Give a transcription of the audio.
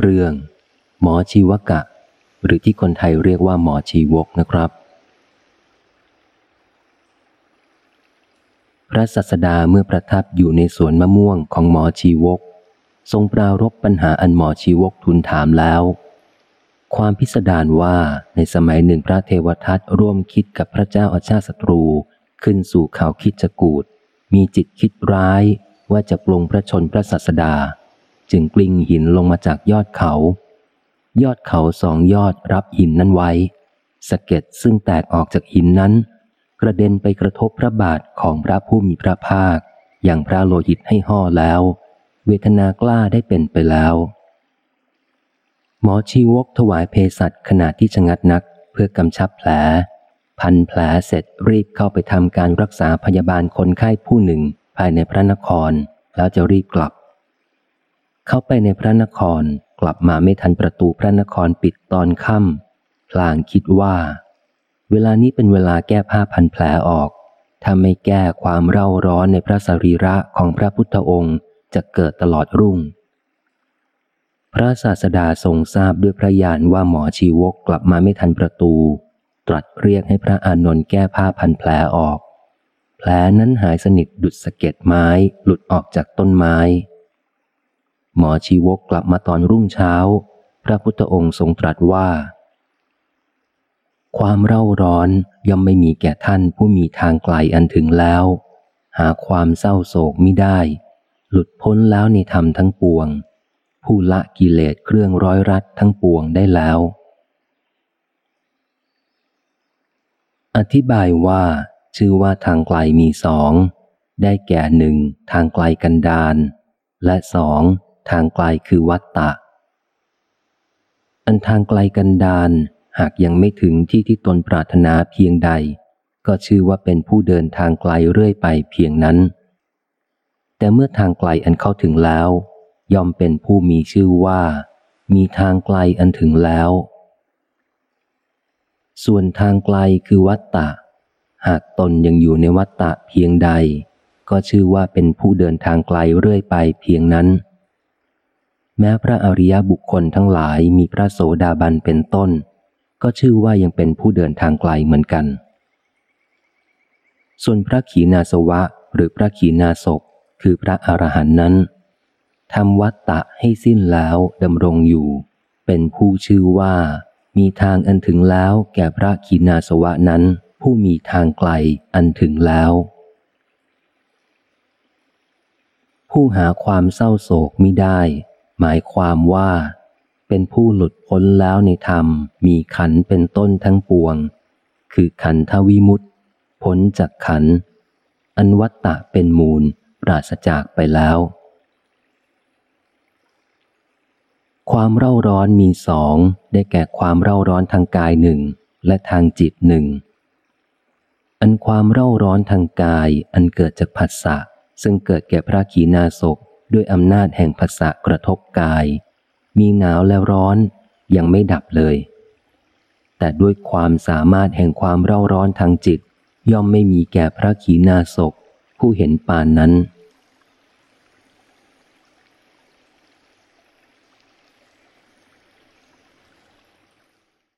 เรื่อง หมอชีวกะ หรือที่คนไทยเรียกว่าหมอชีวกนะครับ พระสัสดาเมื่อประทับอยู่ในสวนมะม่วงของหมอชีวก ทรงปรารบปัญหาอันหมอชีวกทูลถามแล้ว ความพิสดารว่าในสมัยหนึ่งพระเทวทัตร่วมคิดกับพระเจ้าอาชาศัตรูขึ้นสู่เขาคิดจกูดมีจิตคิดร้ายว่าจะปลงพระชนพระสัสดา จึงกลิ้งหินลงมาจากยอดเขา ยอดเขาสองยอดรับหินนั้นไว้สะเก็ดซึ่งแตกออกจากหินนั้น กระเด็นไปกระทบพระบาทของพระผู้มีพระภาค อย่างพระโลหิตให้ห่อแล้ว เวทนากล้าได้เป็นไปแล้ว หมอชีวกถวายเภสัชขณะที่ชะงัดนักเพื่อกำชับแผล พันแผลเสร็จรีบเข้าไปทำการรักษาพยาบาลคนไข้ผู้หนึ่งภายในพระนคร แล้วจะรีบกลับ เข้าไปในพระนครกลับมาไม่ทันประตูพระนครปิดตอนค่ำพลางคิดว่า เวลานี้เป็นเวลาแก้ผ้าพันแผลออก ถ้าไม่แก้ความเร่าร้อนในพระสรีระของพระพุทธองค์จะเกิดตลอดรุ่ง พระศาสดาทรงทราบด้วยพระญาณว่าหมอชีวกกลับมาไม่ทันประตู ตรัสเรียกให้พระอานนท์แก้ผ้าพันแผลออก แผลนั้นหายสนิทดุดสะเก็ดไม้หลุดออกจากต้นไม้ หมอชีวกกลับมาตอนรุ่งเช้า พระพุทธองค์ทรงตรัสว่า ความเร่าร้อนย่อมไม่มีแก่ท่านผู้มีทางไกลอันถึงแล้ว หาความเศร้าโศกไม่ได้ หลุดพ้นแล้วในธรรมทั้งปวง ผู้ละกิเลสเครื่องร้อยรัดทั้งปวงได้แล้ว อธิบายว่า ชื่อว่าทางไกลมีสองได้แก่หนึ่งทางไกลกันดานและสอง ทางไกลคือวัตตะ อันทางไกลกันดานหากยังไม่ถึงที่ที่ตนปรารถนาเพียงใด ก็ชื่อว่าเป็นผู้เดินทางไกลเรื่อยไปเพียงนั้น แต่เมื่อทางไกลอันเข้าถึงแล้ว ย่อมเป็นผู้มีชื่อว่า มีทางไกลอันถึงแล้ว ส่วนทางไกลคือวัตตะ หากตนยังอยู่ในวัฏฏะเพียงใด ก็ชื่อว่าเป็นผู้เดินทางไกลเรื่อยไปเพียงนั้น แม้พระอริยบุคคลทั้งหลายมีพระโสดาบันเป็นต้น ก็ชื่อว่ายังเป็นผู้เดินทางไกลเหมือนกัน ส่วนพระขีณาสวะหรือพระขีณาศพคือพระอรหันต์นั้นทำวัตตะให้สิ้นแล้วดำรงอยู่ เป็นผู้ชื่อว่า มีทางอันถึงแล้วแก่พระขีณาสวะนั้น ผู้มีทางไกลอันถึงแล้ว ผู้หาความเศร้าโศกมิได้ หมายความว่า เป็นผู้หลุดพ้นแล้วในธรรมมีขันเป็นต้นทั้งปวง คือขันทวิมุตพ้นจากขัน อันวัตตะเป็นมูลปราศจากไปแล้ว ความเร่าร้อนมีสองได้แก่ความเร่าร้อนทางกายหนึ่งและทางจิตหนึ่งอันความเร่าร้อนทางกายอันเกิดจากผัสสะซึ่งเกิดแก่พระขีณาศพ ด้วยอำนาจแห่งภาษะกระทบกาย มีหนาวและร้อนยังไม่ดับเลย แต่ด้วยความสามารถแห่งความเร่าร้อนทางจิต ย่อมไม่มีแก่พระขีณาสกผู้เห็นปานนั้น